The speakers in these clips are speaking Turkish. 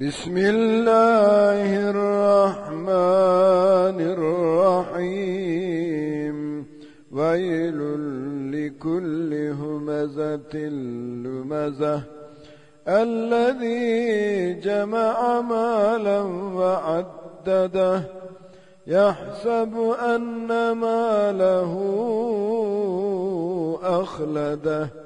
بسم الله الرحمن الرحيم. ويل لكل همزة لمزة. الذي جمع مالا وعدده. يحسب أن ماله أخلده.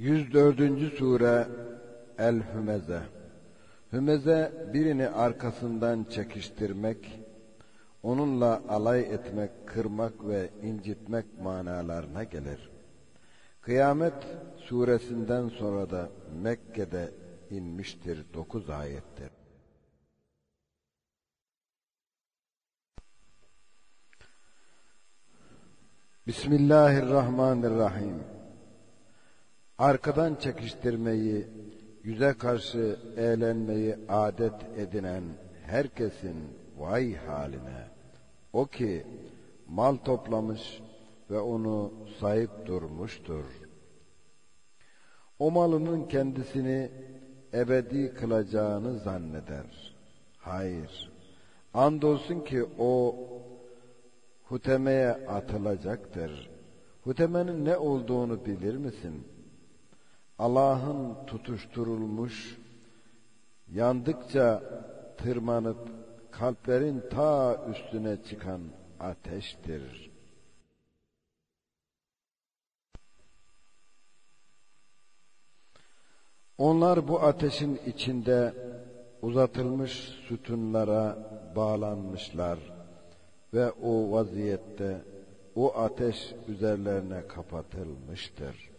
104. sure El-Hümeze Hümeze birini arkasından çekiştirmek, onunla alay etmek, kırmak ve incitmek manalarına gelir. Kıyamet suresinden sonra da Mekke'de inmiştir dokuz ayettir. Bismillahirrahmanirrahim. Arkadan çekiştirmeyi, yüze karşı eğlenmeyi adet edinen herkesin vay haline. O ki mal toplamış ve onu sahip durmuştur. O malının kendisini ebedi kılacağını zanneder. Hayır. Andolsun ki o hutemeye atılacaktır. Hutemenin ne olduğunu bilir misin? Allah'ın tutuşturulmuş, yandıkça tırmanıp kalplerin ta üstüne çıkan ateştir. Onlar bu ateşin içinde uzatılmış sütunlara bağlanmışlar ve o vaziyette o ateş üzerlerine kapatılmıştır.